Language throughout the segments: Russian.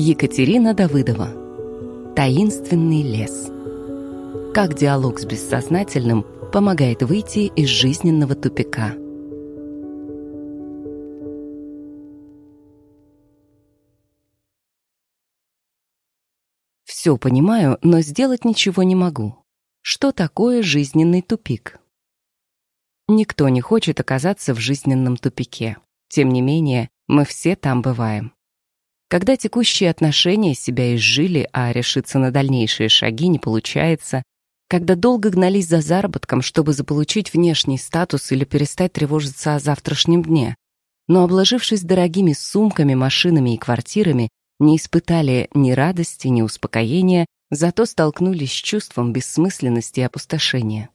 Екатерина Давыдова. Таинственный лес. Как диалог с бессознательным помогает выйти из жизненного тупика. Все понимаю, но сделать ничего не могу. Что такое жизненный тупик? Никто не хочет оказаться в жизненном тупике. Тем не менее, мы все там бываем. Когда текущие отношения себя изжили, а решиться на дальнейшие шаги не получается, когда долго гнались за заработком, чтобы заполучить внешний статус или перестать тревожиться о завтрашнем дне, но, обложившись дорогими сумками, машинами и квартирами, не испытали ни радости, ни успокоения, зато столкнулись с чувством бессмысленности и опустошения.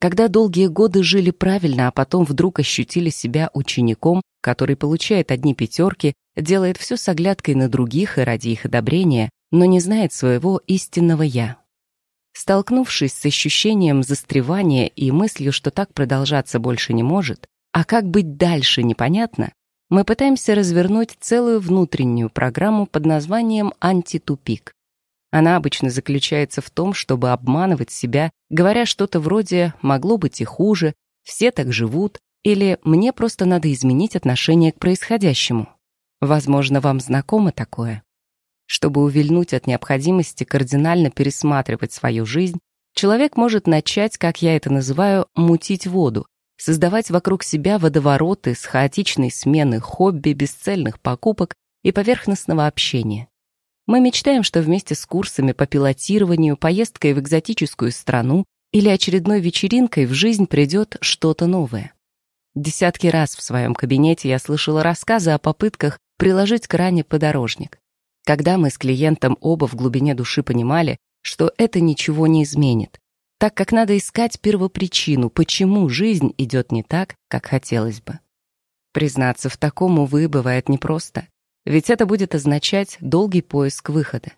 Когда долгие годы жили правильно, а потом вдруг ощутили себя учеником, который получает одни пятерки, делает все с оглядкой на других и ради их одобрения, но не знает своего истинного «я». Столкнувшись с ощущением застревания и мыслью, что так продолжаться больше не может, а как быть дальше непонятно, мы пытаемся развернуть целую внутреннюю программу под названием «Антитупик». Она обычно заключается в том, чтобы обманывать себя, говоря что-то вроде «могло быть и хуже», «все так живут» или «мне просто надо изменить отношение к происходящему». Возможно, вам знакомо такое. Чтобы увильнуть от необходимости кардинально пересматривать свою жизнь, человек может начать, как я это называю, мутить воду, создавать вокруг себя водовороты с хаотичной смены хобби, бесцельных покупок и поверхностного общения. Мы мечтаем, что вместе с курсами по пилотированию, поездкой в экзотическую страну или очередной вечеринкой в жизнь придет что-то новое. Десятки раз в своем кабинете я слышала рассказы о попытках приложить к ране подорожник. Когда мы с клиентом оба в глубине души понимали, что это ничего не изменит, так как надо искать первопричину, почему жизнь идет не так, как хотелось бы. Признаться в таком, увы, бывает непросто, ведь это будет означать долгий поиск выхода.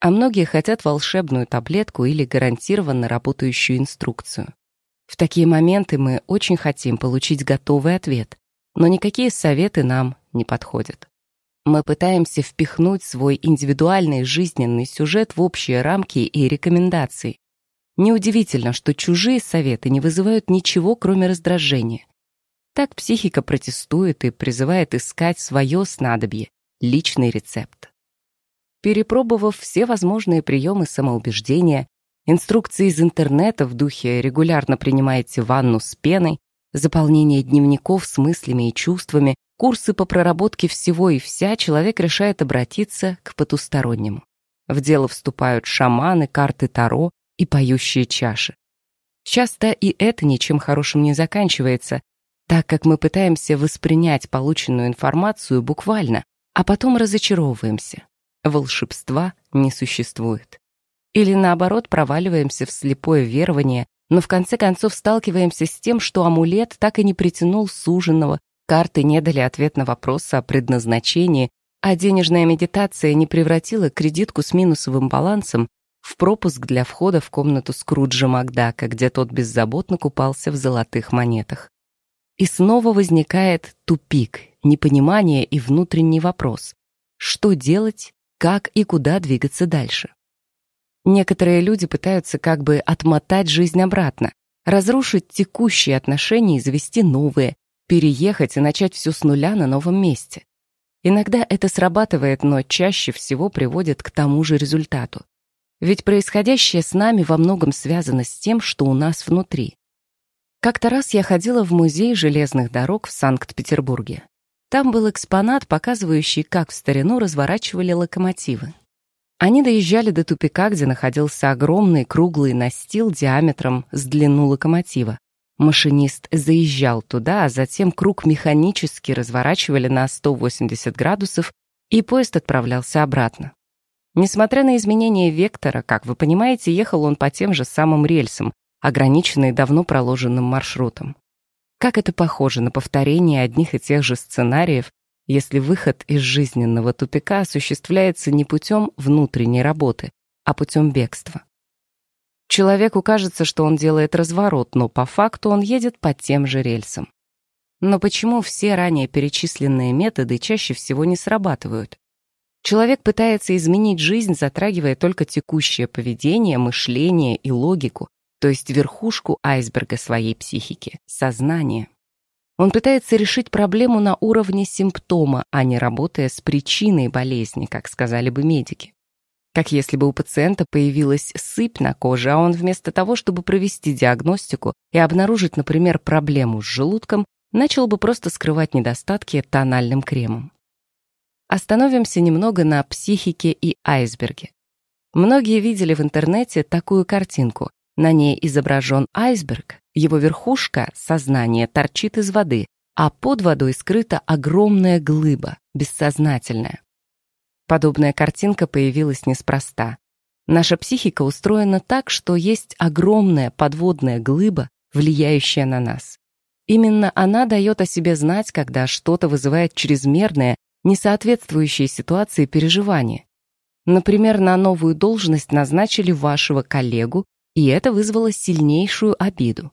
А многие хотят волшебную таблетку или гарантированно работающую инструкцию. В такие моменты мы очень хотим получить готовый ответ, но никакие советы нам не подходят. Мы пытаемся впихнуть свой индивидуальный жизненный сюжет в общие рамки и рекомендации, Неудивительно, что чужие советы не вызывают ничего, кроме раздражения. Так психика протестует и призывает искать свое снадобье, личный рецепт. Перепробовав все возможные приемы самоубеждения, инструкции из интернета в духе «регулярно принимайте ванну с пеной», заполнение дневников с мыслями и чувствами, курсы по проработке всего и вся, человек решает обратиться к потустороннему. В дело вступают шаманы, карты Таро, и поющие чаши. Часто и это ничем хорошим не заканчивается, так как мы пытаемся воспринять полученную информацию буквально, а потом разочаровываемся. Волшебства не существует. Или наоборот проваливаемся в слепое верование, но в конце концов сталкиваемся с тем, что амулет так и не притянул суженого, карты не дали ответ на вопрос о предназначении, а денежная медитация не превратила кредитку с минусовым балансом в пропуск для входа в комнату Скруджа Макдака, где тот беззаботно купался в золотых монетах. И снова возникает тупик, непонимание и внутренний вопрос. Что делать, как и куда двигаться дальше? Некоторые люди пытаются как бы отмотать жизнь обратно, разрушить текущие отношения и завести новые, переехать и начать все с нуля на новом месте. Иногда это срабатывает, но чаще всего приводит к тому же результату. Ведь происходящее с нами во многом связано с тем, что у нас внутри. Как-то раз я ходила в музей железных дорог в Санкт-Петербурге. Там был экспонат, показывающий, как в старину разворачивали локомотивы. Они доезжали до тупика, где находился огромный круглый настил диаметром с длину локомотива. Машинист заезжал туда, а затем круг механически разворачивали на 180 градусов, и поезд отправлялся обратно. Несмотря на изменение вектора, как вы понимаете, ехал он по тем же самым рельсам, ограниченный давно проложенным маршрутом. Как это похоже на повторение одних и тех же сценариев, если выход из жизненного тупика осуществляется не путем внутренней работы, а путем бегства. Человеку кажется, что он делает разворот, но по факту он едет по тем же рельсам. Но почему все ранее перечисленные методы чаще всего не срабатывают? Человек пытается изменить жизнь, затрагивая только текущее поведение, мышление и логику, то есть верхушку айсберга своей психики, сознание. Он пытается решить проблему на уровне симптома, а не работая с причиной болезни, как сказали бы медики. Как если бы у пациента появилась сыпь на коже, а он вместо того, чтобы провести диагностику и обнаружить, например, проблему с желудком, начал бы просто скрывать недостатки тональным кремом. Остановимся немного на психике и айсберге. Многие видели в интернете такую картинку. На ней изображен айсберг, его верхушка, сознание, торчит из воды, а под водой скрыта огромная глыба, бессознательная. Подобная картинка появилась неспроста. Наша психика устроена так, что есть огромная подводная глыба, влияющая на нас. Именно она дает о себе знать, когда что-то вызывает чрезмерное, несоответствующее ситуации переживания. Например, на новую должность назначили вашего коллегу, и это вызвало сильнейшую обиду.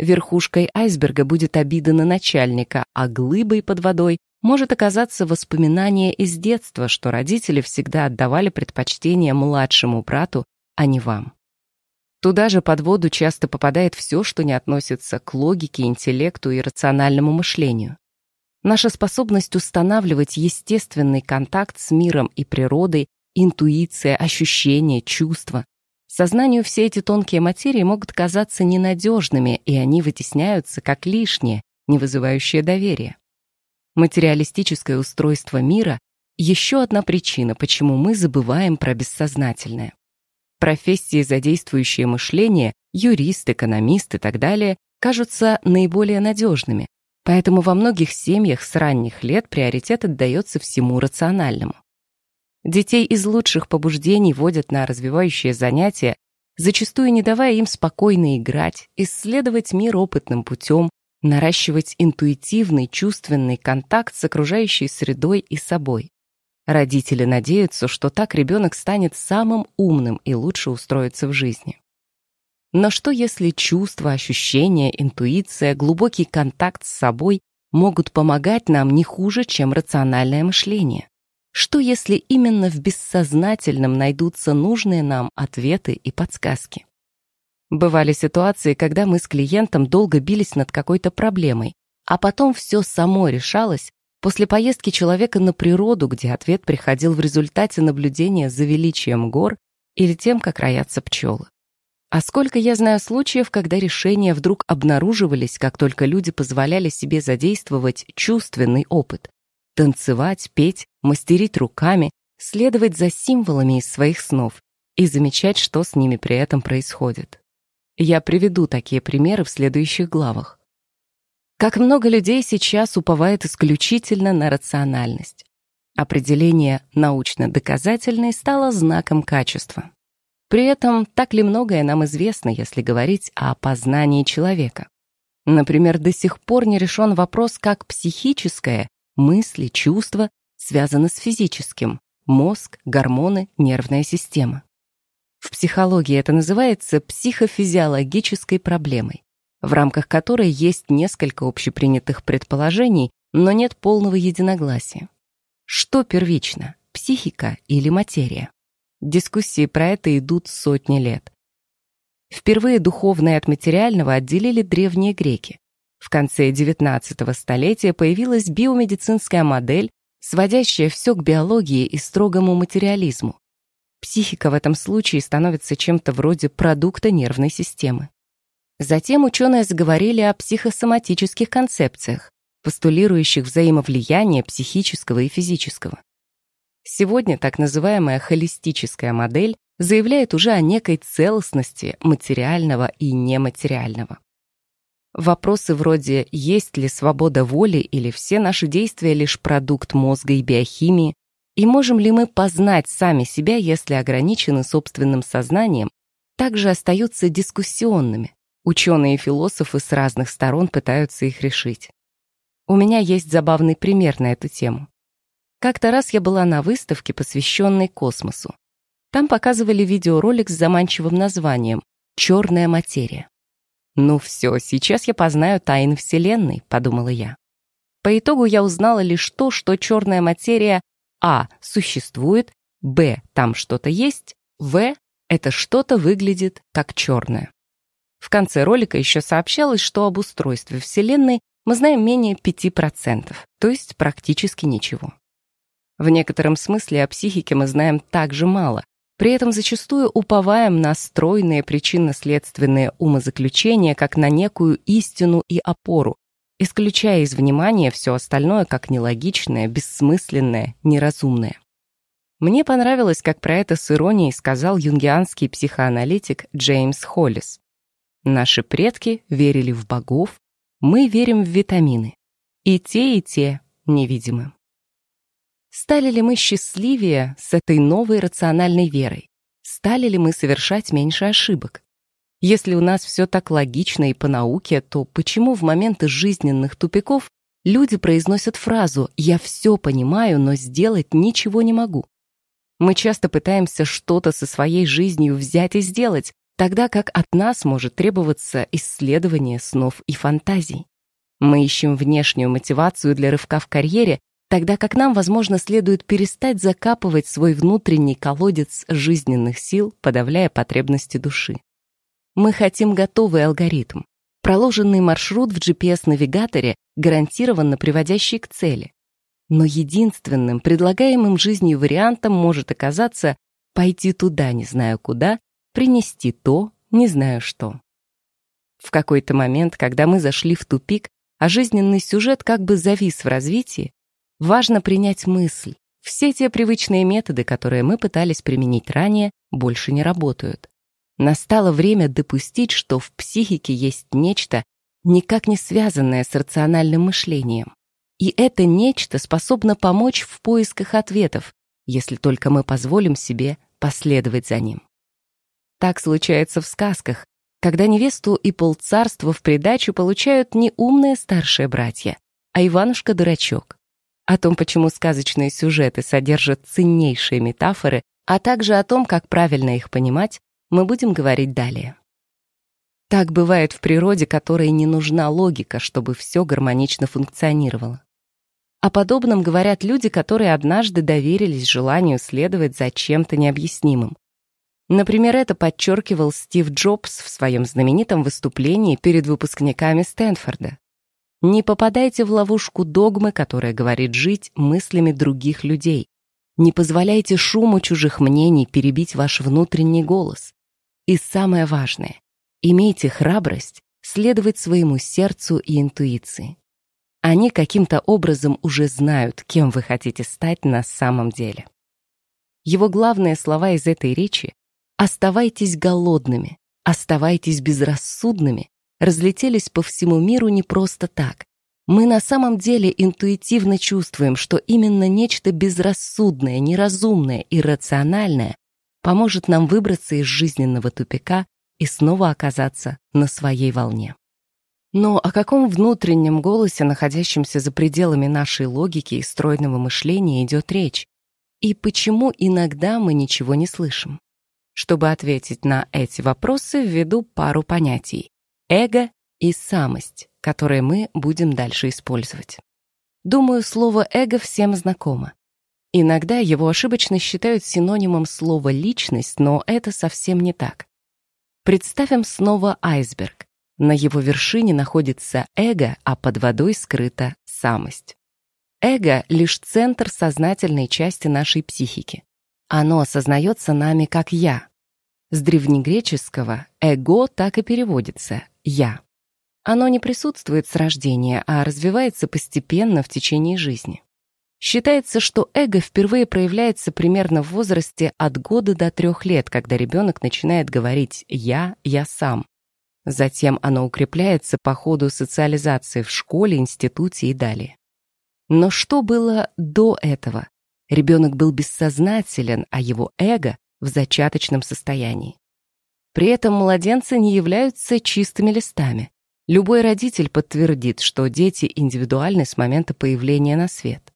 Верхушкой айсберга будет обида на начальника, а глыбой под водой может оказаться воспоминание из детства, что родители всегда отдавали предпочтение младшему брату, а не вам. Туда же под воду часто попадает все, что не относится к логике, интеллекту и рациональному мышлению. Наша способность устанавливать естественный контакт с миром и природой, интуиция, ощущения, чувства, Сознанию все эти тонкие материи могут казаться ненадежными, и они вытесняются как лишнее, не вызывающее доверия. Материалистическое устройство мира — еще одна причина, почему мы забываем про бессознательное. Профессии, задействующие мышление, юрист, экономист и так далее, кажутся наиболее надежными, поэтому во многих семьях с ранних лет приоритет отдается всему рациональному. Детей из лучших побуждений водят на развивающие занятия, зачастую не давая им спокойно играть, исследовать мир опытным путем, наращивать интуитивный, чувственный контакт с окружающей средой и собой. Родители надеются, что так ребенок станет самым умным и лучше устроится в жизни. Но что если чувства, ощущения, интуиция, глубокий контакт с собой могут помогать нам не хуже, чем рациональное мышление? Что если именно в бессознательном найдутся нужные нам ответы и подсказки? Бывали ситуации, когда мы с клиентом долго бились над какой-то проблемой, а потом все само решалось после поездки человека на природу, где ответ приходил в результате наблюдения за величием гор или тем, как роятся пчелы. А сколько я знаю случаев, когда решения вдруг обнаруживались, как только люди позволяли себе задействовать чувственный опыт, танцевать, петь, мастерить руками, следовать за символами из своих снов и замечать, что с ними при этом происходит. Я приведу такие примеры в следующих главах. Как много людей сейчас уповает исключительно на рациональность. Определение «научно-доказательный» стало знаком качества. При этом так ли многое нам известно, если говорить о познании человека? Например, до сих пор не решен вопрос, как психическое мысли, чувства связаны с физическим, мозг, гормоны, нервная система. В психологии это называется психофизиологической проблемой, в рамках которой есть несколько общепринятых предположений, но нет полного единогласия. Что первично, психика или материя? Дискуссии про это идут сотни лет. Впервые духовное от материального отделили древние греки. В конце XIX столетия появилась биомедицинская модель, сводящая все к биологии и строгому материализму. Психика в этом случае становится чем-то вроде продукта нервной системы. Затем ученые заговорили о психосоматических концепциях, постулирующих взаимовлияние психического и физического. Сегодня так называемая холистическая модель заявляет уже о некой целостности материального и нематериального. Вопросы вроде «есть ли свобода воли» или «все наши действия лишь продукт мозга и биохимии» и «можем ли мы познать сами себя, если ограничены собственным сознанием» также остаются дискуссионными. Ученые и философы с разных сторон пытаются их решить. У меня есть забавный пример на эту тему. Как-то раз я была на выставке, посвященной космосу. Там показывали видеоролик с заманчивым названием «Черная материя». «Ну все, сейчас я познаю тайны Вселенной», — подумала я. По итогу я узнала лишь то, что черная материя А существует, Б там что-то есть, В это что-то выглядит как черное. В конце ролика еще сообщалось, что об устройстве Вселенной мы знаем менее 5%, то есть практически ничего. В некотором смысле о психике мы знаем также мало, при этом зачастую уповаем на стройные причинно-следственные умозаключения как на некую истину и опору, исключая из внимания все остальное как нелогичное, бессмысленное, неразумное. Мне понравилось, как про это с иронией сказал юнгианский психоаналитик Джеймс Холлис. Наши предки верили в богов, мы верим в витамины. И те, и те невидимы. Стали ли мы счастливее с этой новой рациональной верой? Стали ли мы совершать меньше ошибок? Если у нас все так логично и по науке, то почему в моменты жизненных тупиков люди произносят фразу «я все понимаю, но сделать ничего не могу»? Мы часто пытаемся что-то со своей жизнью взять и сделать, тогда как от нас может требоваться исследование снов и фантазий. Мы ищем внешнюю мотивацию для рывка в карьере, тогда как нам, возможно, следует перестать закапывать свой внутренний колодец жизненных сил, подавляя потребности души. Мы хотим готовый алгоритм, проложенный маршрут в GPS-навигаторе, гарантированно приводящий к цели. Но единственным предлагаемым жизнью вариантом может оказаться пойти туда, не знаю куда, принести то, не знаю что. В какой-то момент, когда мы зашли в тупик, а жизненный сюжет как бы завис в развитии, Важно принять мысль. Все те привычные методы, которые мы пытались применить ранее, больше не работают. Настало время допустить, что в психике есть нечто, никак не связанное с рациональным мышлением. И это нечто способно помочь в поисках ответов, если только мы позволим себе последовать за ним. Так случается в сказках, когда невесту и полцарства в придачу получают не умные старшие братья, а Иванушка-дурачок. О том, почему сказочные сюжеты содержат ценнейшие метафоры, а также о том, как правильно их понимать, мы будем говорить далее. Так бывает в природе, которой не нужна логика, чтобы все гармонично функционировало. О подобном говорят люди, которые однажды доверились желанию следовать за чем-то необъяснимым. Например, это подчеркивал Стив Джобс в своем знаменитом выступлении перед выпускниками Стэнфорда. Не попадайте в ловушку догмы, которая говорит жить мыслями других людей. Не позволяйте шуму чужих мнений перебить ваш внутренний голос. И самое важное, имейте храбрость следовать своему сердцу и интуиции. Они каким-то образом уже знают, кем вы хотите стать на самом деле. Его главные слова из этой речи «Оставайтесь голодными, оставайтесь безрассудными, разлетелись по всему миру не просто так. Мы на самом деле интуитивно чувствуем, что именно нечто безрассудное, неразумное, иррациональное поможет нам выбраться из жизненного тупика и снова оказаться на своей волне. Но о каком внутреннем голосе, находящемся за пределами нашей логики и стройного мышления, идет речь? И почему иногда мы ничего не слышим? Чтобы ответить на эти вопросы, введу пару понятий эго и самость, которые мы будем дальше использовать. Думаю, слово «эго» всем знакомо. Иногда его ошибочно считают синонимом слова «личность», но это совсем не так. Представим снова айсберг. На его вершине находится эго, а под водой скрыта самость. Эго — лишь центр сознательной части нашей психики. Оно осознается нами как «я». С древнегреческого «эго» так и переводится «я». Оно не присутствует с рождения, а развивается постепенно в течение жизни. Считается, что эго впервые проявляется примерно в возрасте от года до трех лет, когда ребенок начинает говорить «я», «я сам». Затем оно укрепляется по ходу социализации в школе, институте и далее. Но что было до этого? Ребенок был бессознателен, а его эго в зачаточном состоянии. При этом младенцы не являются чистыми листами. Любой родитель подтвердит, что дети индивидуальны с момента появления на свет.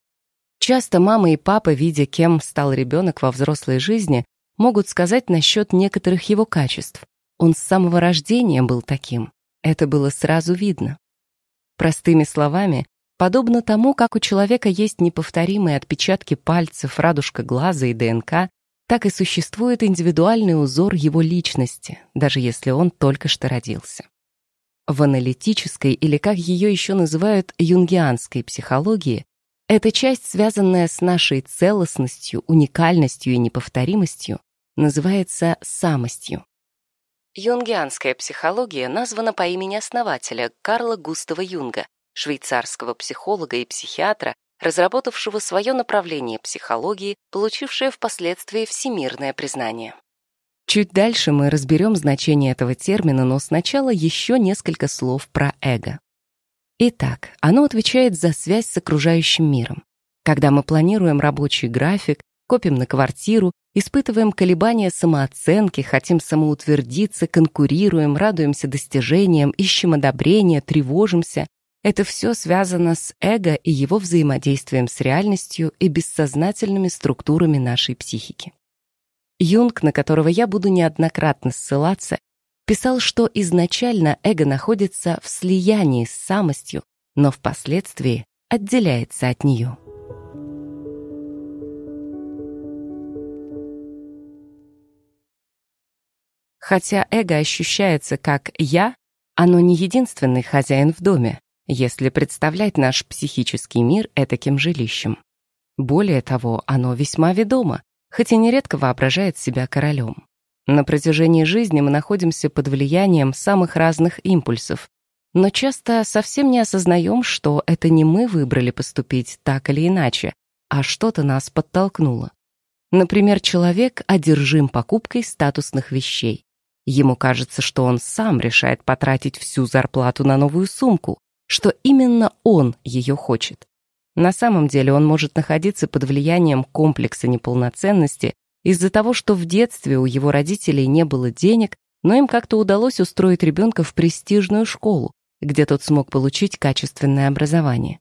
Часто мама и папа, видя, кем стал ребенок во взрослой жизни, могут сказать насчет некоторых его качеств. Он с самого рождения был таким. Это было сразу видно. Простыми словами, Подобно тому, как у человека есть неповторимые отпечатки пальцев, радужка глаза и ДНК, так и существует индивидуальный узор его личности, даже если он только что родился. В аналитической, или как ее еще называют, юнгианской психологии, эта часть, связанная с нашей целостностью, уникальностью и неповторимостью, называется самостью. Юнгианская психология названа по имени основателя Карла Густава Юнга, швейцарского психолога и психиатра, разработавшего свое направление психологии, получившее впоследствии всемирное признание. Чуть дальше мы разберем значение этого термина, но сначала еще несколько слов про эго. Итак, оно отвечает за связь с окружающим миром. Когда мы планируем рабочий график, копим на квартиру, испытываем колебания самооценки, хотим самоутвердиться, конкурируем, радуемся достижениям, ищем одобрения, тревожимся, это все связано с эго и его взаимодействием с реальностью и бессознательными структурами нашей психики. Юнг, на которого я буду неоднократно ссылаться, писал, что изначально эго находится в слиянии с самостью, но впоследствии отделяется от нее. Хотя эго ощущается как «я», оно не единственный хозяин в доме если представлять наш психический мир этаким жилищем. Более того, оно весьма ведомо, хоть и нередко воображает себя королем. На протяжении жизни мы находимся под влиянием самых разных импульсов, но часто совсем не осознаем, что это не мы выбрали поступить так или иначе, а что-то нас подтолкнуло. Например, человек одержим покупкой статусных вещей. Ему кажется, что он сам решает потратить всю зарплату на новую сумку, что именно он ее хочет. На самом деле он может находиться под влиянием комплекса неполноценности из-за того, что в детстве у его родителей не было денег, но им как-то удалось устроить ребенка в престижную школу, где тот смог получить качественное образование.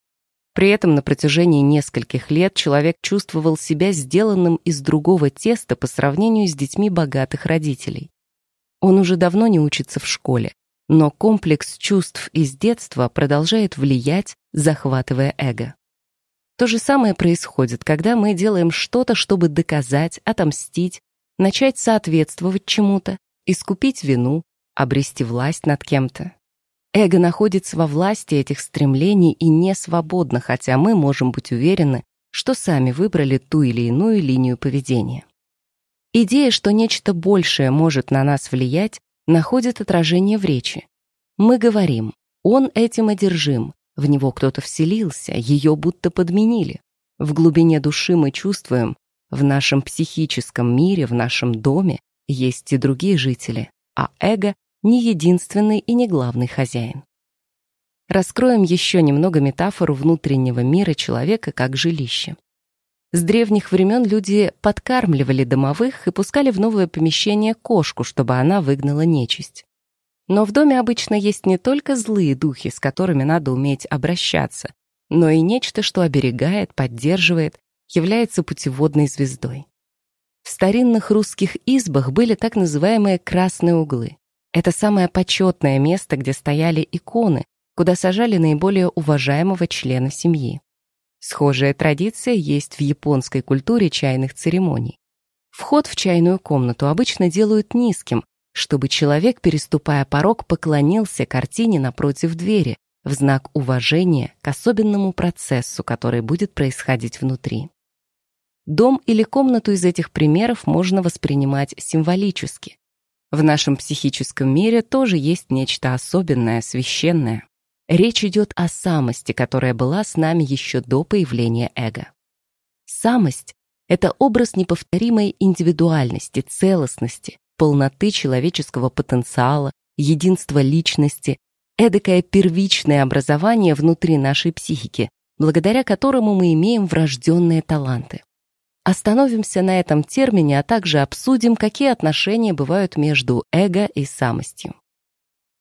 При этом на протяжении нескольких лет человек чувствовал себя сделанным из другого теста по сравнению с детьми богатых родителей. Он уже давно не учится в школе, но комплекс чувств из детства продолжает влиять, захватывая эго. То же самое происходит, когда мы делаем что-то, чтобы доказать, отомстить, начать соответствовать чему-то, искупить вину, обрести власть над кем-то. Эго находится во власти этих стремлений и не свободно, хотя мы можем быть уверены, что сами выбрали ту или иную линию поведения. Идея, что нечто большее может на нас влиять, находит отражение в речи. Мы говорим, он этим одержим, в него кто-то вселился, ее будто подменили. В глубине души мы чувствуем, в нашем психическом мире, в нашем доме есть и другие жители, а эго не единственный и не главный хозяин. Раскроем еще немного метафору внутреннего мира человека как жилища. С древних времен люди подкармливали домовых и пускали в новое помещение кошку, чтобы она выгнала нечисть. Но в доме обычно есть не только злые духи, с которыми надо уметь обращаться, но и нечто, что оберегает, поддерживает, является путеводной звездой. В старинных русских избах были так называемые красные углы. Это самое почетное место, где стояли иконы, куда сажали наиболее уважаемого члена семьи. Схожая традиция есть в японской культуре чайных церемоний. Вход в чайную комнату обычно делают низким, чтобы человек, переступая порог, поклонился картине напротив двери в знак уважения к особенному процессу, который будет происходить внутри. Дом или комнату из этих примеров можно воспринимать символически. В нашем психическом мире тоже есть нечто особенное, священное. Речь идет о самости, которая была с нами еще до появления эго. Самость — это образ неповторимой индивидуальности, целостности, полноты человеческого потенциала, единства личности, эдакое первичное образование внутри нашей психики, благодаря которому мы имеем врожденные таланты. Остановимся на этом термине, а также обсудим, какие отношения бывают между эго и самостью.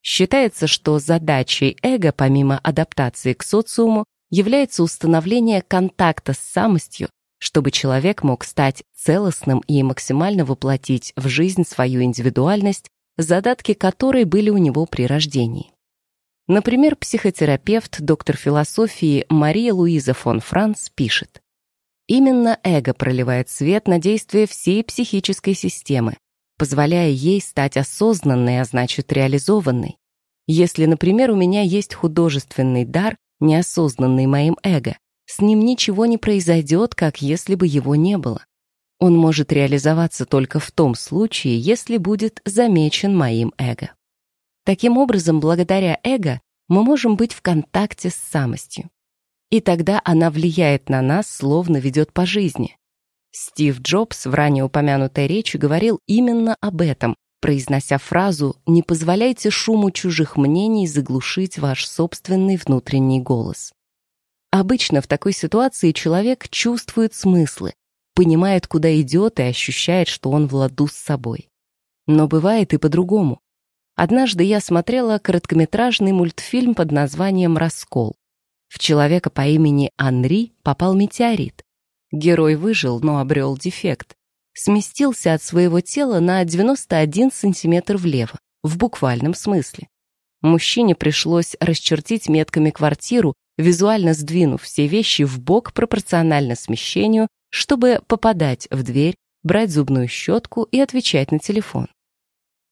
Считается, что задачей эго, помимо адаптации к социуму, является установление контакта с самостью, чтобы человек мог стать целостным и максимально воплотить в жизнь свою индивидуальность, задатки которой были у него при рождении. Например, психотерапевт, доктор философии Мария Луиза фон Франц пишет. Именно эго проливает свет на действие всей психической системы, позволяя ей стать осознанной, а значит реализованной. Если, например, у меня есть художественный дар, неосознанный моим эго, с ним ничего не произойдет, как если бы его не было. Он может реализоваться только в том случае, если будет замечен моим эго. Таким образом, благодаря эго мы можем быть в контакте с самостью. И тогда она влияет на нас, словно ведет по жизни. Стив Джобс в ранее упомянутой речи говорил именно об этом, произнося фразу «Не позволяйте шуму чужих мнений заглушить ваш собственный внутренний голос». Обычно в такой ситуации человек чувствует смыслы, понимает, куда идет и ощущает, что он в ладу с собой. Но бывает и по-другому. Однажды я смотрела короткометражный мультфильм под названием «Раскол». В человека по имени Анри попал метеорит. Герой выжил, но обрел дефект. Сместился от своего тела на 91 сантиметр влево, в буквальном смысле. Мужчине пришлось расчертить метками квартиру, визуально сдвинув все вещи в бок пропорционально смещению, чтобы попадать в дверь, брать зубную щетку и отвечать на телефон.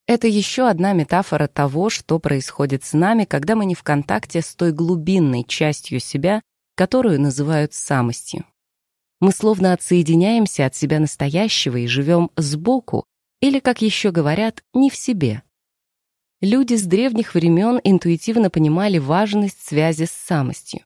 Это еще одна метафора того, что происходит с нами, когда мы не в контакте с той глубинной частью себя, которую называют самостью. Мы словно отсоединяемся от себя настоящего и живем сбоку, или, как еще говорят, не в себе. Люди с древних времен интуитивно понимали важность связи с самостью.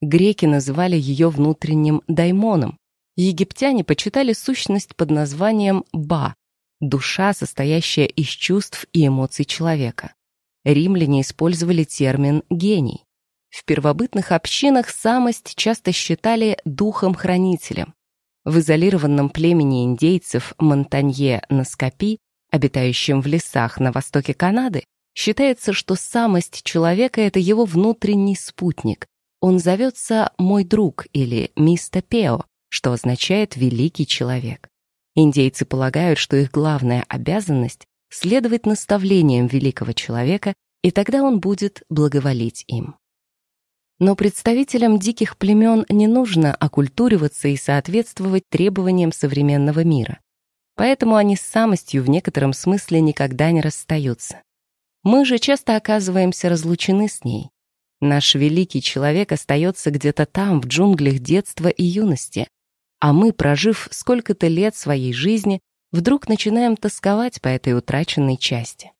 Греки называли ее внутренним даймоном. Египтяне почитали сущность под названием Ба, душа, состоящая из чувств и эмоций человека. Римляне использовали термин «гений». В первобытных общинах самость часто считали духом-хранителем. В изолированном племени индейцев Монтанье на Скопи, обитающем в лесах на востоке Канады, считается, что самость человека — это его внутренний спутник. Он зовется «мой друг» или «мисто Пео», что означает «великий человек». Индейцы полагают, что их главная обязанность — следовать наставлениям великого человека, и тогда он будет благоволить им. Но представителям диких племен не нужно окультуриваться и соответствовать требованиям современного мира. Поэтому они с самостью в некотором смысле никогда не расстаются. Мы же часто оказываемся разлучены с ней. Наш великий человек остается где-то там, в джунглях детства и юности, а мы, прожив сколько-то лет своей жизни, вдруг начинаем тосковать по этой утраченной части.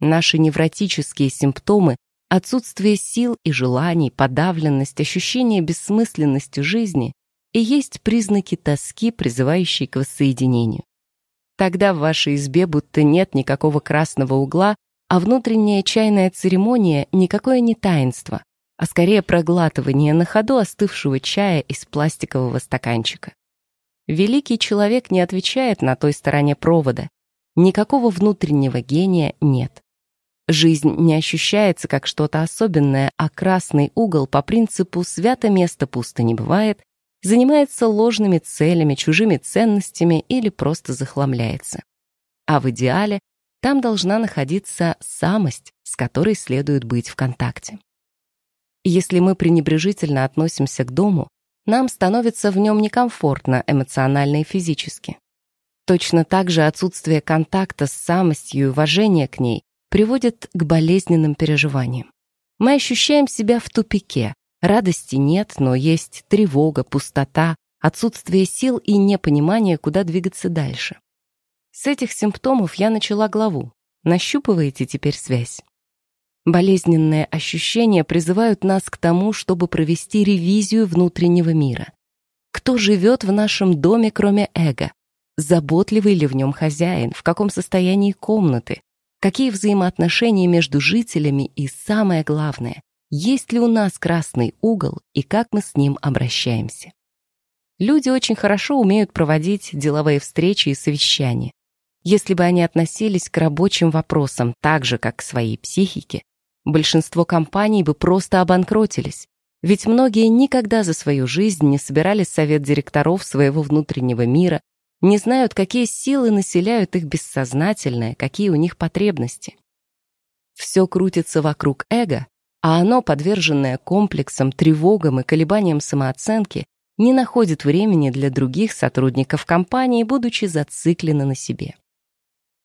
Наши невротические симптомы отсутствие сил и желаний, подавленность, ощущение бессмысленности жизни и есть признаки тоски, призывающие к воссоединению. Тогда в вашей избе будто нет никакого красного угла, а внутренняя чайная церемония никакое не таинство, а скорее проглатывание на ходу остывшего чая из пластикового стаканчика. Великий человек не отвечает на той стороне провода. Никакого внутреннего гения нет. Жизнь не ощущается как что-то особенное, а красный угол по принципу «свято место пусто не бывает» занимается ложными целями, чужими ценностями или просто захламляется. А в идеале там должна находиться самость, с которой следует быть в контакте. Если мы пренебрежительно относимся к дому, нам становится в нем некомфортно эмоционально и физически. Точно так же отсутствие контакта с самостью и уважения к ней приводит к болезненным переживаниям. Мы ощущаем себя в тупике. Радости нет, но есть тревога, пустота, отсутствие сил и непонимание, куда двигаться дальше. С этих симптомов я начала главу. Нащупываете теперь связь? Болезненные ощущения призывают нас к тому, чтобы провести ревизию внутреннего мира. Кто живет в нашем доме, кроме эго? Заботливый ли в нем хозяин? В каком состоянии комнаты? Какие взаимоотношения между жителями и, самое главное, есть ли у нас красный угол и как мы с ним обращаемся? Люди очень хорошо умеют проводить деловые встречи и совещания. Если бы они относились к рабочим вопросам так же, как к своей психике, большинство компаний бы просто обанкротились, ведь многие никогда за свою жизнь не собирали совет директоров своего внутреннего мира, не знают, какие силы населяют их бессознательное, какие у них потребности. Все крутится вокруг эго, а оно, подверженное комплексам, тревогам и колебаниям самооценки, не находит времени для других сотрудников компании, будучи зациклено на себе.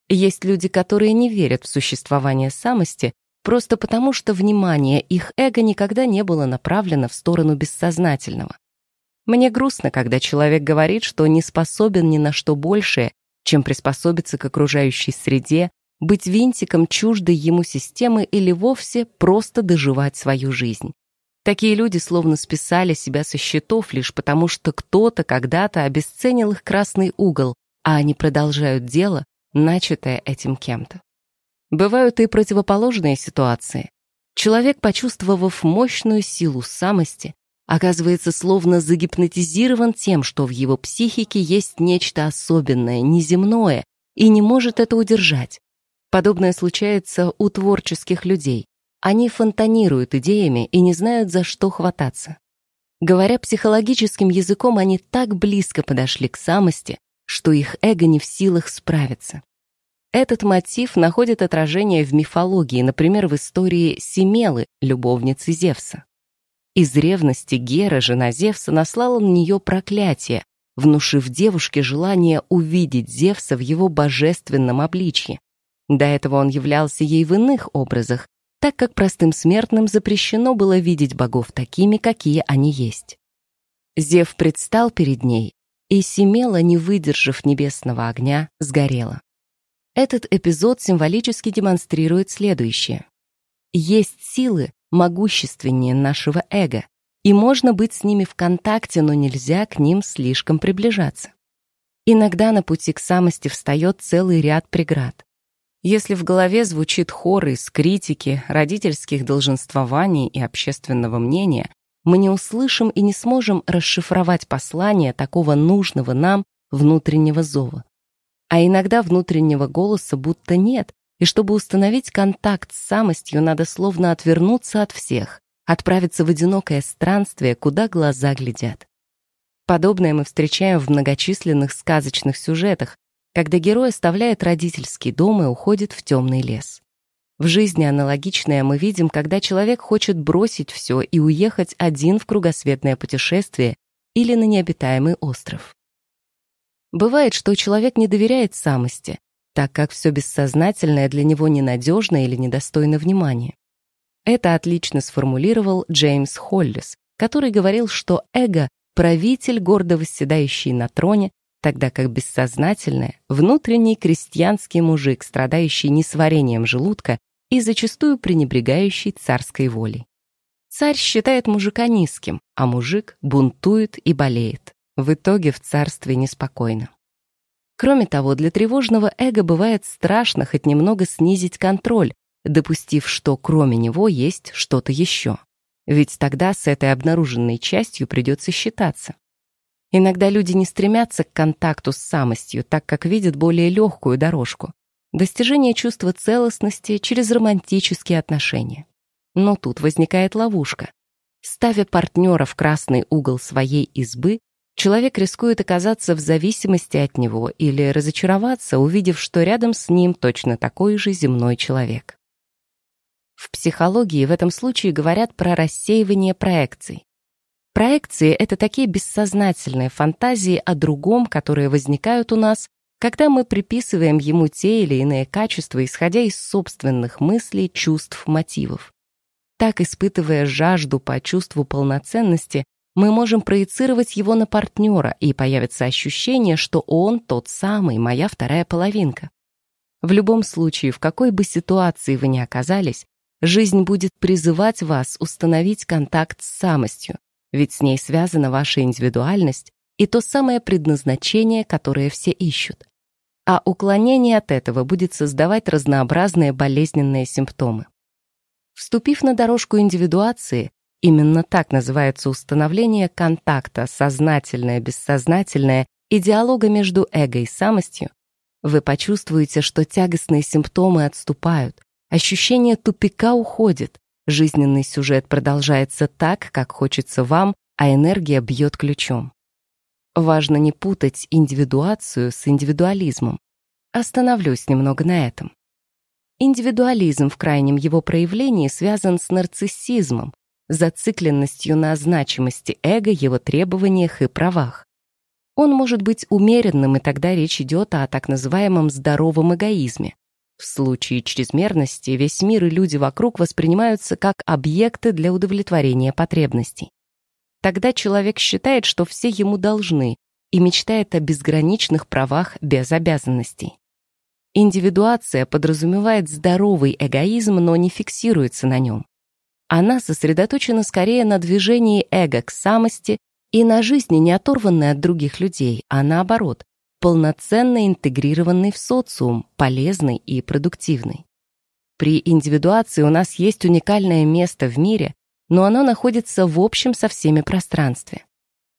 Есть люди, которые не верят в существование самости, просто потому что внимание их эго никогда не было направлено в сторону бессознательного. Мне грустно, когда человек говорит, что не способен ни на что большее, чем приспособиться к окружающей среде, быть винтиком чуждой ему системы или вовсе просто доживать свою жизнь. Такие люди словно списали себя со счетов лишь потому, что кто-то когда-то обесценил их красный угол, а они продолжают дело, начатое этим кем-то. Бывают и противоположные ситуации. Человек, почувствовав мощную силу самости, оказывается словно загипнотизирован тем, что в его психике есть нечто особенное, неземное, и не может это удержать. Подобное случается у творческих людей. Они фонтанируют идеями и не знают, за что хвататься. Говоря психологическим языком, они так близко подошли к самости, что их эго не в силах справиться. Этот мотив находит отражение в мифологии, например, в истории Семелы, любовницы Зевса. Из ревности Гера, жена Зевса, наслала на нее проклятие, внушив девушке желание увидеть Зевса в его божественном обличье. До этого он являлся ей в иных образах, так как простым смертным запрещено было видеть богов такими, какие они есть. Зев предстал перед ней, и Семела, не выдержав небесного огня, сгорела. Этот эпизод символически демонстрирует следующее. Есть силы, могущественнее нашего эго, и можно быть с ними в контакте, но нельзя к ним слишком приближаться. Иногда на пути к самости встает целый ряд преград. Если в голове звучит хор из критики, родительских долженствований и общественного мнения, мы не услышим и не сможем расшифровать послание такого нужного нам внутреннего зова. А иногда внутреннего голоса будто нет, и чтобы установить контакт с самостью, надо словно отвернуться от всех, отправиться в одинокое странствие, куда глаза глядят. Подобное мы встречаем в многочисленных сказочных сюжетах, когда герой оставляет родительский дом и уходит в темный лес. В жизни аналогичное мы видим, когда человек хочет бросить все и уехать один в кругосветное путешествие или на необитаемый остров. Бывает, что человек не доверяет самости, так как все бессознательное для него ненадежно или недостойно внимания. Это отлично сформулировал Джеймс Холлис, который говорил, что эго — правитель, гордо восседающий на троне, тогда как бессознательное — внутренний крестьянский мужик, страдающий несварением желудка и зачастую пренебрегающий царской волей. Царь считает мужика низким, а мужик бунтует и болеет. В итоге в царстве неспокойно. Кроме того, для тревожного эго бывает страшно хоть немного снизить контроль, допустив, что кроме него есть что-то еще. Ведь тогда с этой обнаруженной частью придется считаться. Иногда люди не стремятся к контакту с самостью, так как видят более легкую дорожку. Достижение чувства целостности через романтические отношения. Но тут возникает ловушка. Ставя партнера в красный угол своей избы, человек рискует оказаться в зависимости от него или разочароваться, увидев, что рядом с ним точно такой же земной человек. В психологии в этом случае говорят про рассеивание проекций. Проекции — это такие бессознательные фантазии о другом, которые возникают у нас, когда мы приписываем ему те или иные качества, исходя из собственных мыслей, чувств, мотивов. Так, испытывая жажду по чувству полноценности, мы можем проецировать его на партнера, и появится ощущение, что он тот самый, моя вторая половинка. В любом случае, в какой бы ситуации вы ни оказались, жизнь будет призывать вас установить контакт с самостью, ведь с ней связана ваша индивидуальность и то самое предназначение, которое все ищут. А уклонение от этого будет создавать разнообразные болезненные симптомы. Вступив на дорожку индивидуации, именно так называется установление контакта сознательное-бессознательное и диалога между эго и самостью, вы почувствуете, что тягостные симптомы отступают, ощущение тупика уходит, Жизненный сюжет продолжается так, как хочется вам, а энергия бьет ключом. Важно не путать индивидуацию с индивидуализмом. Остановлюсь немного на этом. Индивидуализм в крайнем его проявлении связан с нарциссизмом, зацикленностью на значимости эго, его требованиях и правах. Он может быть умеренным, и тогда речь идет о так называемом здоровом эгоизме. В случае чрезмерности весь мир и люди вокруг воспринимаются как объекты для удовлетворения потребностей. Тогда человек считает, что все ему должны, и мечтает о безграничных правах без обязанностей. Индивидуация подразумевает здоровый эгоизм, но не фиксируется на нем. Она сосредоточена скорее на движении эго к самости и на жизни, не оторванной от других людей, а наоборот, полноценно интегрированной в социум, полезной и продуктивной. При индивидуации у нас есть уникальное место в мире, но оно находится в общем со всеми пространстве.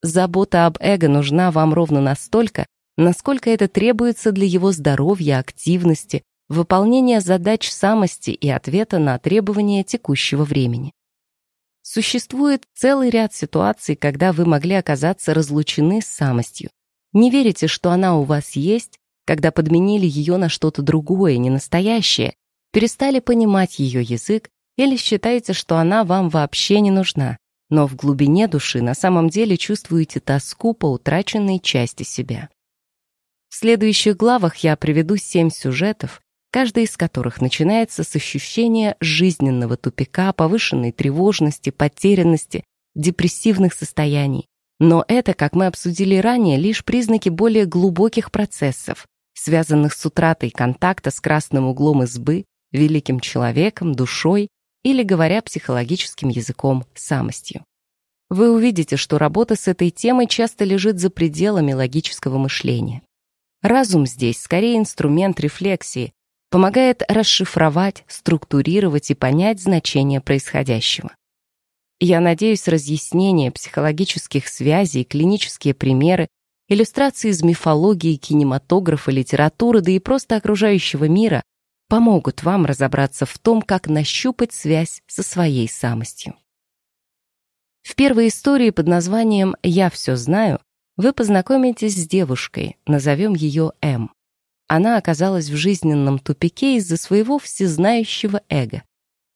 Забота об эго нужна вам ровно настолько, насколько это требуется для его здоровья, активности, выполнения задач самости и ответа на требования текущего времени. Существует целый ряд ситуаций, когда вы могли оказаться разлучены с самостью. Не верите, что она у вас есть, когда подменили ее на что-то другое, не настоящее, перестали понимать ее язык или считаете, что она вам вообще не нужна, но в глубине души на самом деле чувствуете тоску по утраченной части себя. В следующих главах я приведу семь сюжетов, каждый из которых начинается с ощущения жизненного тупика, повышенной тревожности, потерянности, депрессивных состояний. Но это, как мы обсудили ранее, лишь признаки более глубоких процессов, связанных с утратой контакта с красным углом избы, великим человеком, душой или, говоря психологическим языком, самостью. Вы увидите, что работа с этой темой часто лежит за пределами логического мышления. Разум здесь скорее инструмент рефлексии, помогает расшифровать, структурировать и понять значение происходящего. Я надеюсь, разъяснение психологических связей, клинические примеры, иллюстрации из мифологии, кинематографа, литературы, да и просто окружающего мира помогут вам разобраться в том, как нащупать связь со своей самостью. В первой истории под названием «Я все знаю» вы познакомитесь с девушкой, назовем ее М. Она оказалась в жизненном тупике из-за своего всезнающего эго.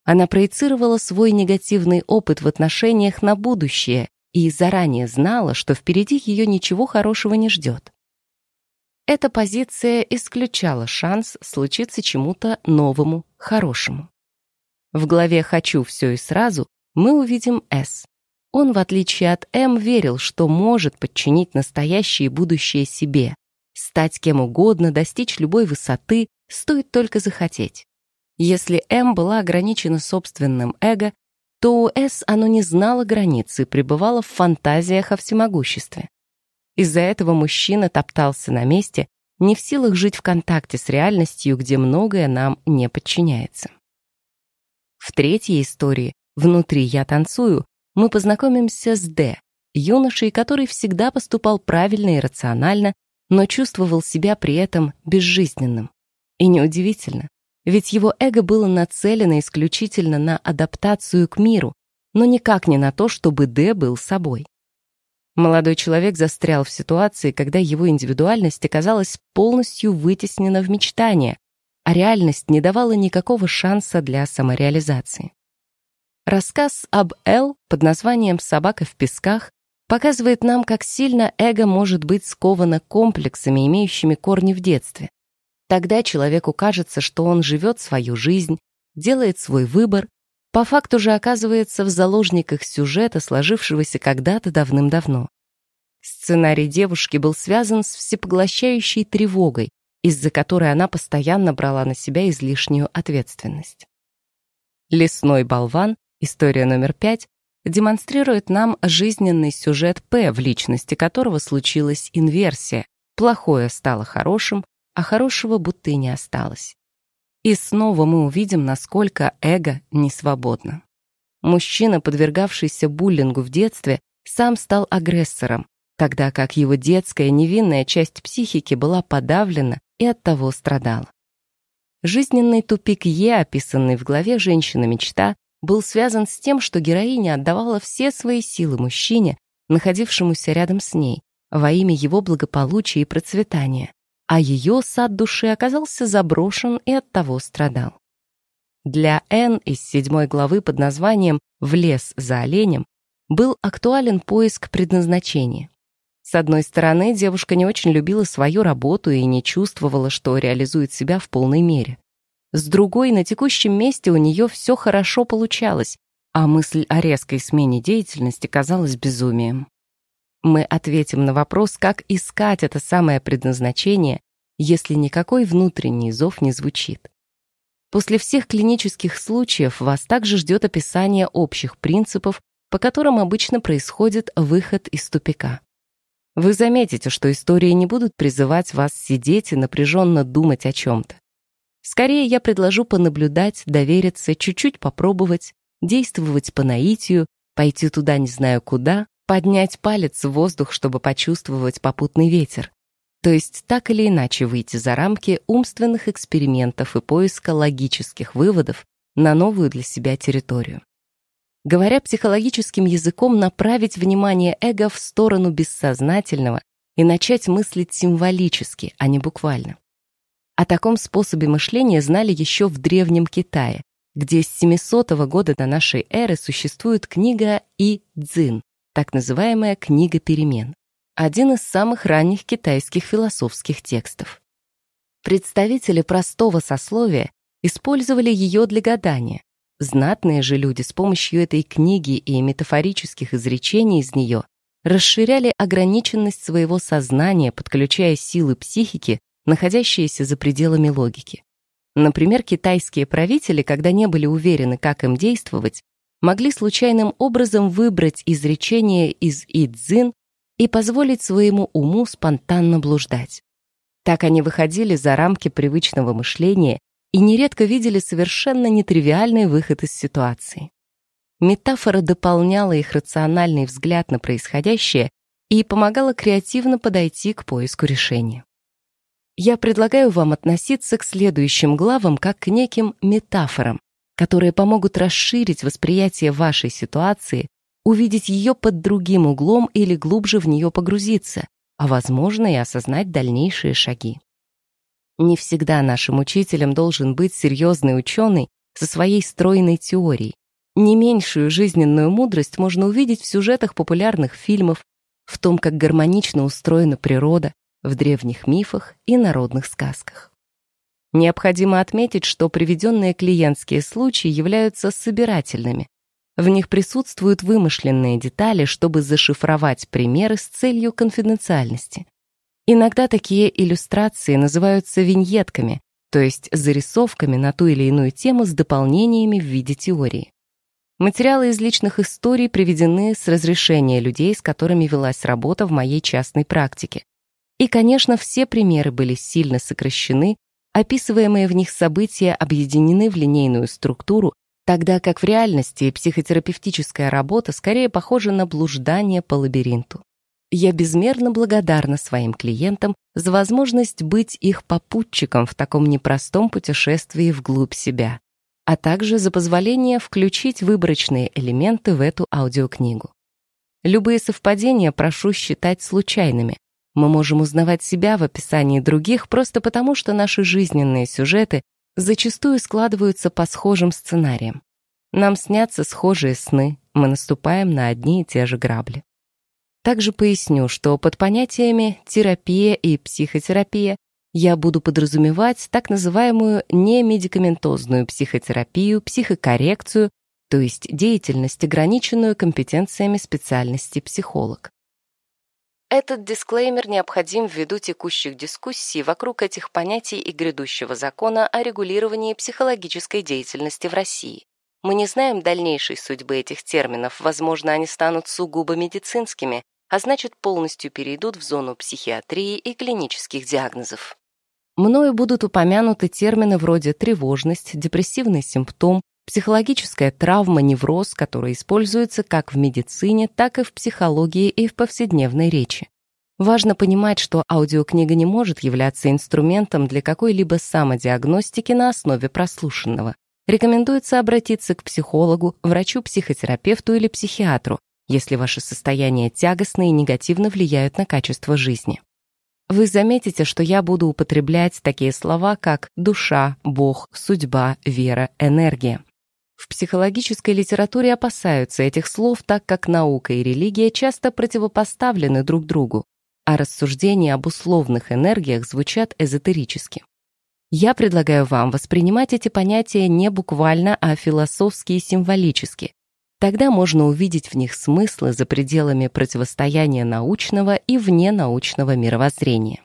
Она проецировала свой негативный опыт в отношениях на будущее и заранее знала, что впереди ее ничего хорошего не ждет. Эта позиция исключала шанс случиться чему-то новому, хорошему. В главе «Хочу все и сразу» мы увидим С. Он, в отличие от М, верил, что может подчинить настоящее и будущее себе, стать кем угодно, достичь любой высоты, стоит только захотеть. Если М была ограничена собственным эго, то у С оно не знало границы и пребывало в фантазиях о всемогуществе. Из-за этого мужчина топтался на месте, не в силах жить в контакте с реальностью, где многое нам не подчиняется. В третьей истории «Внутри я танцую» мы познакомимся с Д, юношей, который всегда поступал правильно и рационально, но чувствовал себя при этом безжизненным. И неудивительно, ведь его эго было нацелено исключительно на адаптацию к миру, но никак не на то, чтобы Д был собой. Молодой человек застрял в ситуации, когда его индивидуальность оказалась полностью вытеснена в мечтание, а реальность не давала никакого шанса для самореализации. Рассказ об Эл под названием «Собака в песках» показывает нам, как сильно эго может быть сковано комплексами, имеющими корни в детстве. Тогда человеку кажется, что он живет свою жизнь, делает свой выбор, по факту же оказывается в заложниках сюжета, сложившегося когда-то давным-давно. Сценарий девушки был связан с всепоглощающей тревогой, из-за которой она постоянно брала на себя излишнюю ответственность. «Лесной болван», история номер пять, демонстрирует нам жизненный сюжет П, в личности которого случилась инверсия. Плохое стало хорошим, а хорошего будто и не осталось. И снова мы увидим, насколько эго не свободно. Мужчина, подвергавшийся буллингу в детстве, сам стал агрессором, тогда как его детская невинная часть психики была подавлена и оттого страдала. Жизненный тупик Е, описанный в главе «Женщина-мечта», был связан с тем, что героиня отдавала все свои силы мужчине, находившемуся рядом с ней, во имя его благополучия и процветания, а ее сад души оказался заброшен и оттого страдал. Для Н из седьмой главы под названием «В лес за оленем» был актуален поиск предназначения. С одной стороны, девушка не очень любила свою работу и не чувствовала, что реализует себя в полной мере. С другой, на текущем месте у нее все хорошо получалось, а мысль о резкой смене деятельности казалась безумием. Мы ответим на вопрос, как искать это самое предназначение, если никакой внутренний зов не звучит. После всех клинических случаев вас также ждет описание общих принципов, по которым обычно происходит выход из тупика. Вы заметите, что истории не будут призывать вас сидеть и напряженно думать о чем-то. Скорее, я предложу понаблюдать, довериться, чуть-чуть попробовать, действовать по наитию, пойти туда не знаю куда, поднять палец в воздух, чтобы почувствовать попутный ветер. То есть так или иначе выйти за рамки умственных экспериментов и поиска логических выводов на новую для себя территорию. Говоря психологическим языком, направить внимание эго в сторону бессознательного и начать мыслить символически, а не буквально. О таком способе мышления знали еще в Древнем Китае, где с 700 года до нашей эры существует книга И Цзин, так называемая «Книга перемен», один из самых ранних китайских философских текстов. Представители простого сословия использовали ее для гадания. Знатные же люди с помощью этой книги и метафорических изречений из нее расширяли ограниченность своего сознания, подключая силы психики, находящиеся за пределами логики. Например, китайские правители, когда не были уверены, как им действовать, могли случайным образом выбрать изречение из Идзин и позволить своему уму спонтанно блуждать. Так они выходили за рамки привычного мышления и нередко видели совершенно нетривиальный выход из ситуации. Метафора дополняла их рациональный взгляд на происходящее и помогала креативно подойти к поиску решения я предлагаю вам относиться к следующим главам как к неким метафорам, которые помогут расширить восприятие вашей ситуации, увидеть ее под другим углом или глубже в нее погрузиться, а возможно и осознать дальнейшие шаги. Не всегда нашим учителем должен быть серьезный ученый со своей стройной теорией. Не меньшую жизненную мудрость можно увидеть в сюжетах популярных фильмов, в том, как гармонично устроена природа, в древних мифах и народных сказках. Необходимо отметить, что приведенные клиентские случаи являются собирательными. В них присутствуют вымышленные детали, чтобы зашифровать примеры с целью конфиденциальности. Иногда такие иллюстрации называются виньетками, то есть зарисовками на ту или иную тему с дополнениями в виде теории. Материалы из личных историй приведены с разрешения людей, с которыми велась работа в моей частной практике. И, конечно, все примеры были сильно сокращены, описываемые в них события объединены в линейную структуру, тогда как в реальности психотерапевтическая работа скорее похожа на блуждание по лабиринту. Я безмерно благодарна своим клиентам за возможность быть их попутчиком в таком непростом путешествии вглубь себя, а также за позволение включить выборочные элементы в эту аудиокнигу. Любые совпадения прошу считать случайными, мы можем узнавать себя в описании других просто потому, что наши жизненные сюжеты зачастую складываются по схожим сценариям. Нам снятся схожие сны, мы наступаем на одни и те же грабли. Также поясню, что под понятиями терапия и психотерапия я буду подразумевать так называемую немедикаментозную психотерапию, психокоррекцию, то есть деятельность, ограниченную компетенциями специальности психолог. Этот дисклеймер необходим ввиду текущих дискуссий вокруг этих понятий и грядущего закона о регулировании психологической деятельности в России. Мы не знаем дальнейшей судьбы этих терминов, возможно, они станут сугубо медицинскими, а значит, полностью перейдут в зону психиатрии и клинических диагнозов. Мною будут упомянуты термины вроде тревожность, депрессивный симптом, Психологическая травма, невроз, который используется как в медицине, так и в психологии и в повседневной речи. Важно понимать, что аудиокнига не может являться инструментом для какой-либо самодиагностики на основе прослушанного. Рекомендуется обратиться к психологу, врачу-психотерапевту или психиатру, если ваше состояние тягостно и негативно влияют на качество жизни. вы заметите, что я буду употреблять такие слова, как душа, Бог, судьба, вера, энергия. В психологической литературе опасаются этих слов, так как наука и религия часто противопоставлены друг другу, а рассуждения об условных энергиях звучат эзотерически. Я предлагаю вам воспринимать эти понятия не буквально, а философски и символически. Тогда можно увидеть в них смыслы за пределами противостояния научного и вненаучного мировоззрения.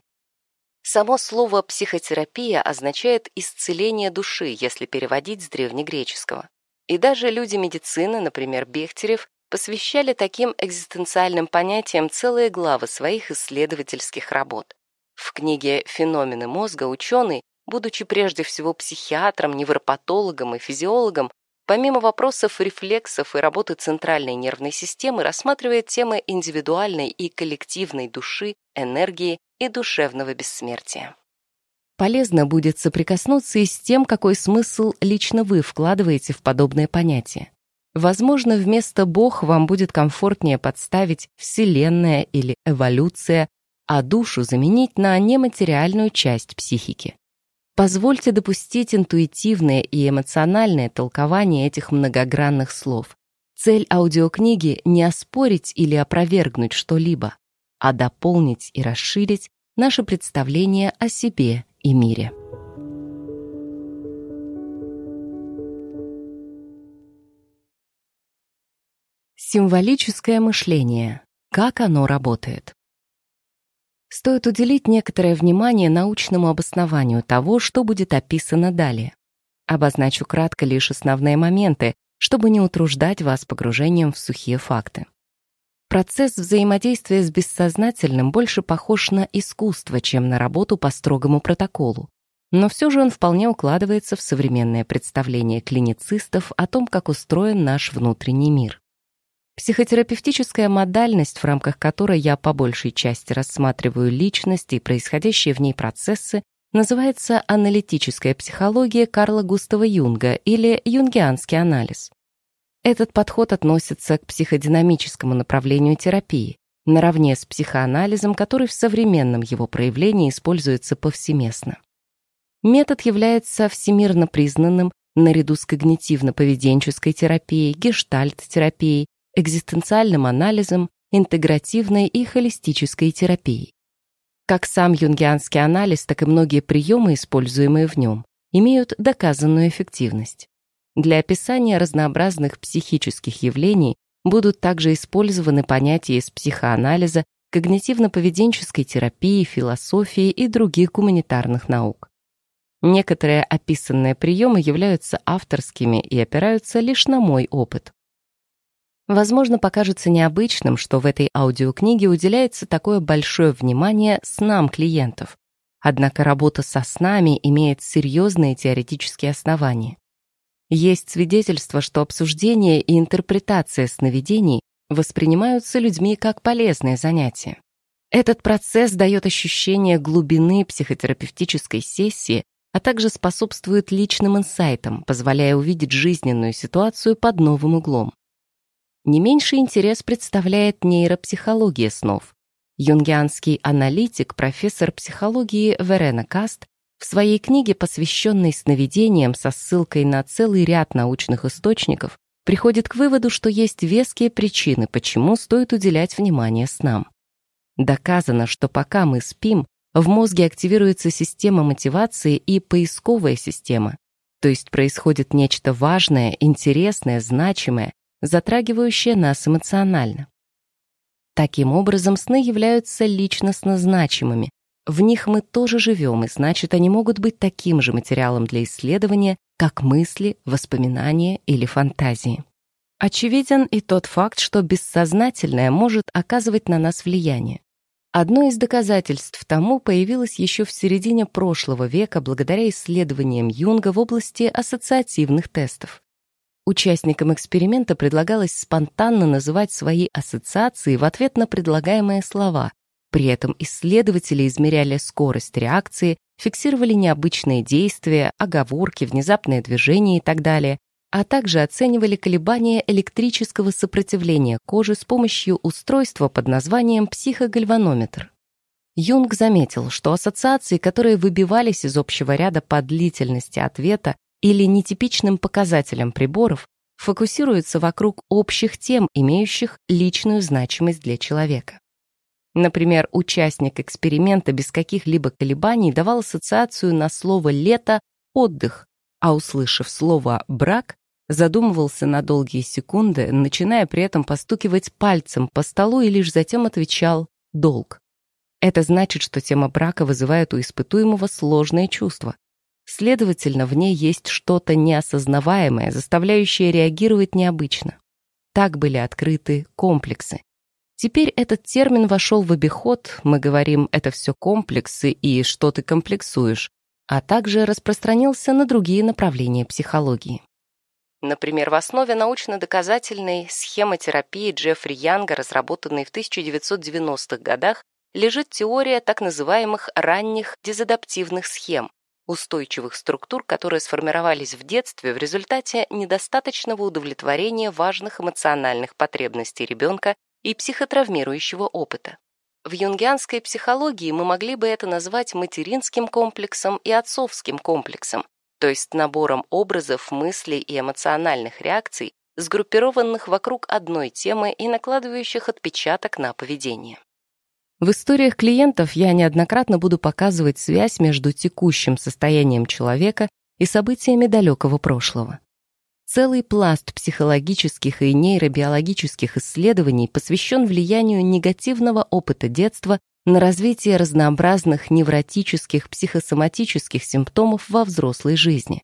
Само слово «психотерапия» означает «исцеление души», если переводить с древнегреческого. И даже люди медицины, например, Бехтерев, посвящали таким экзистенциальным понятиям целые главы своих исследовательских работ. В книге «Феномены мозга» ученый, будучи прежде всего психиатром, невропатологом и физиологом, помимо вопросов рефлексов и работы центральной нервной системы, рассматривает темы индивидуальной и коллективной души, энергии и душевного бессмертия. Полезно будет соприкоснуться и с тем, какой смысл лично вы вкладываете в подобное понятие. Возможно, вместо «бог» вам будет комфортнее подставить «вселенная» или «эволюция», а душу заменить на нематериальную часть психики. Позвольте допустить интуитивное и эмоциональное толкование этих многогранных слов. Цель аудиокниги — не оспорить или опровергнуть что-либо, а дополнить и расширить наше представление о себе и. Символическое мышление. Как оно работает? Стоит уделить некоторое внимание научному обоснованию того, что будет описано далее. Обозначу кратко лишь основные моменты, чтобы не утруждать вас погружением в сухие факты. Процесс взаимодействия с бессознательным больше похож на искусство, чем на работу по строгому протоколу. Но все же он вполне укладывается в современное представление клиницистов о том, как устроен наш внутренний мир. Психотерапевтическая модальность, в рамках которой я по большей части рассматриваю личность и происходящие в ней процессы, называется аналитическая психология Карла Густава Юнга или юнгианский анализ. Этот подход относится к психодинамическому направлению терапии, наравне с психоанализом, который в современном его проявлении используется повсеместно. Метод является всемирно признанным наряду с когнитивно-поведенческой терапией, гештальт-терапией экзистенциальным анализом, интегративной и холистической терапией. Как сам юнгианский анализ, так и многие приемы, используемые в нем, имеют доказанную эффективность. Для описания разнообразных психических явлений будут также использованы понятия из психоанализа, когнитивно-поведенческой терапии, философии и других гуманитарных наук. Некоторые описанные приемы являются авторскими и опираются лишь на мой опыт. Возможно, покажется необычным, что в этой аудиокниге уделяется такое большое внимание снам клиентов. Однако работа со снами имеет серьезные теоретические основания. Есть свидетельство, что обсуждение и интерпретация сновидений воспринимаются людьми как полезное занятие. Этот процесс дает ощущение глубины психотерапевтической сессии, а также способствует личным инсайтам, позволяя увидеть жизненную ситуацию под новым углом. Не меньший интерес представляет нейропсихология снов. Юнгианский аналитик, профессор психологии Верена Каст в своей книге, посвященной сновидениям со ссылкой на целый ряд научных источников, приходит к выводу, что есть веские причины, почему стоит уделять внимание снам. Доказано, что пока мы спим, в мозге активируется система мотивации и поисковая система, то есть происходит нечто важное, интересное, значимое, затрагивающее нас эмоционально. Таким образом, сны являются личностно значимыми. В них мы тоже живем, и значит, они могут быть таким же материалом для исследования, как мысли, воспоминания или фантазии. Очевиден и тот факт, что бессознательное может оказывать на нас влияние. Одно из доказательств тому появилось еще в середине прошлого века благодаря исследованиям Юнга в области ассоциативных тестов. Участникам эксперимента предлагалось спонтанно называть свои ассоциации в ответ на предлагаемые слова. При этом исследователи измеряли скорость реакции, фиксировали необычные действия, оговорки, внезапные движения и так далее, а также оценивали колебания электрического сопротивления кожи с помощью устройства под названием психогальванометр. Юнг заметил, что ассоциации, которые выбивались из общего ряда по длительности ответа или нетипичным показателям приборов, фокусируются вокруг общих тем, имеющих личную значимость для человека. Например, участник эксперимента без каких-либо колебаний давал ассоциацию на слово «лето» — «отдых», а услышав слово «брак», задумывался на долгие секунды, начиная при этом постукивать пальцем по столу и лишь затем отвечал «долг». Это значит, что тема брака вызывает у испытуемого сложные чувства. Следовательно, в ней есть что-то неосознаваемое, заставляющее реагировать необычно. Так были открыты комплексы. Теперь этот термин вошел в обиход, мы говорим «это все комплексы» и «что ты комплексуешь», а также распространился на другие направления психологии. Например, в основе научно-доказательной схемотерапии Джеффри Янга, разработанной в 1990-х годах, лежит теория так называемых ранних дезадаптивных схем, устойчивых структур, которые сформировались в детстве в результате недостаточного удовлетворения важных эмоциональных потребностей ребенка и психотравмирующего опыта. В юнгианской психологии мы могли бы это назвать материнским комплексом и отцовским комплексом, то есть набором образов, мыслей и эмоциональных реакций, сгруппированных вокруг одной темы и накладывающих отпечаток на поведение. В историях клиентов я неоднократно буду показывать связь между текущим состоянием человека и событиями далекого прошлого. Целый пласт психологических и нейробиологических исследований посвящен влиянию негативного опыта детства на развитие разнообразных невротических психосоматических симптомов во взрослой жизни.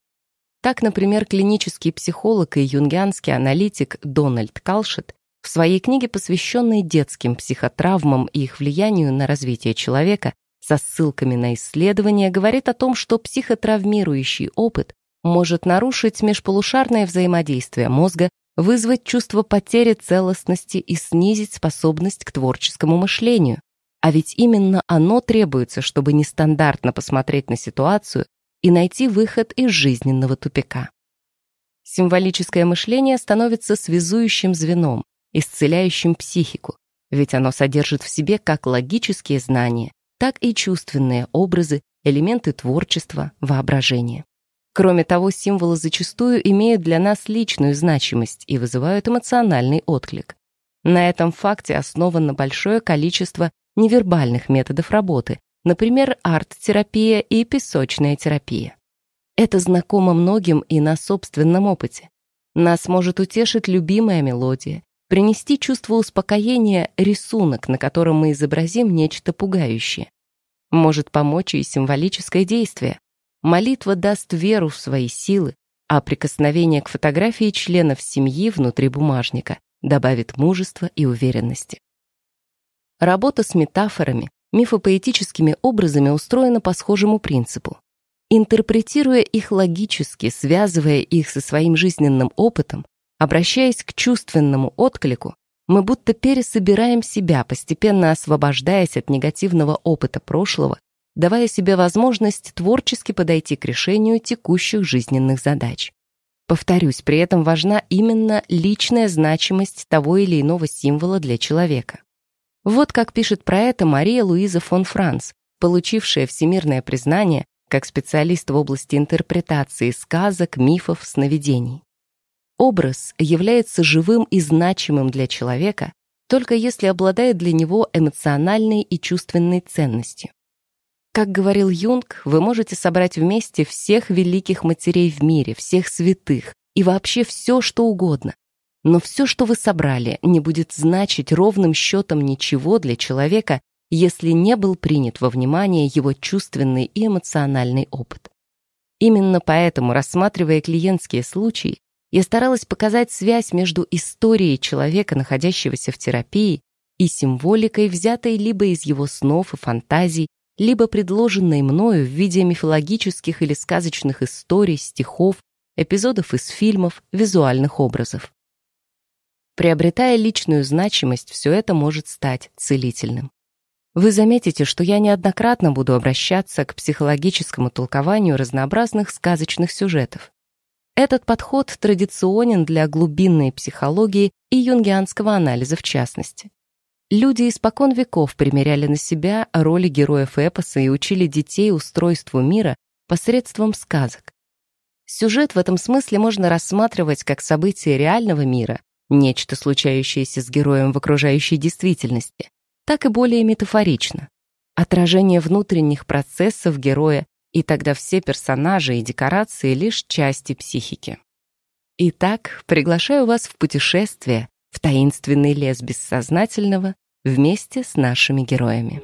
Так, например, клинический психолог и юнгианский аналитик Дональд Калшет в своей книге, посвященной детским психотравмам и их влиянию на развитие человека, со ссылками на исследования, говорит о том, что психотравмирующий опыт может нарушить межполушарное взаимодействие мозга, вызвать чувство потери целостности и снизить способность к творческому мышлению. А ведь именно оно требуется, чтобы нестандартно посмотреть на ситуацию и найти выход из жизненного тупика. Символическое мышление становится связующим звеном, исцеляющим психику, ведь оно содержит в себе как логические знания, так и чувственные образы, элементы творчества, воображения. Кроме того, символы зачастую имеют для нас личную значимость и вызывают эмоциональный отклик. На этом факте основано большое количество невербальных методов работы, например, арт-терапия и песочная терапия. Это знакомо многим и на собственном опыте. Нас может утешить любимая мелодия, принести чувство успокоения рисунок, на котором мы изобразим нечто пугающее. Может помочь и символическое действие, Молитва даст веру в свои силы, а прикосновение к фотографии членов семьи внутри бумажника добавит мужества и уверенности. Работа с метафорами, мифопоэтическими образами устроена по схожему принципу. Интерпретируя их логически, связывая их со своим жизненным опытом, обращаясь к чувственному отклику, мы будто пересобираем себя, постепенно освобождаясь от негативного опыта прошлого давая себе возможность творчески подойти к решению текущих жизненных задач. Повторюсь, при этом важна именно личная значимость того или иного символа для человека. Вот как пишет про это Мария Луиза фон Франц, получившая всемирное признание как специалист в области интерпретации сказок, мифов, сновидений. Образ является живым и значимым для человека только если обладает для него эмоциональной и чувственной ценностью. Как говорил Юнг, вы можете собрать вместе всех великих матерей в мире, всех святых и вообще все, что угодно. Но все, что вы собрали, не будет значить ровным счетом ничего для человека, если не был принят во внимание его чувственный и эмоциональный опыт. Именно поэтому, рассматривая клиентские случаи, я старалась показать связь между историей человека, находящегося в терапии, и символикой, взятой либо из его снов и фантазий, либо предложенной мною в виде мифологических или сказочных историй, стихов, эпизодов из фильмов, визуальных образов. Приобретая личную значимость, все это может стать целительным. Вы заметите, что я неоднократно буду обращаться к психологическому толкованию разнообразных сказочных сюжетов. Этот подход традиционен для глубинной психологии и юнгианского анализа в частности. Люди испокон веков примеряли на себя роли героев эпоса и учили детей устройству мира посредством сказок. Сюжет в этом смысле можно рассматривать как событие реального мира, нечто случающееся с героем в окружающей действительности, так и более метафорично. Отражение внутренних процессов героя, и тогда все персонажи и декорации лишь части психики. Итак, приглашаю вас в путешествие в таинственный лес бессознательного вместе с нашими героями.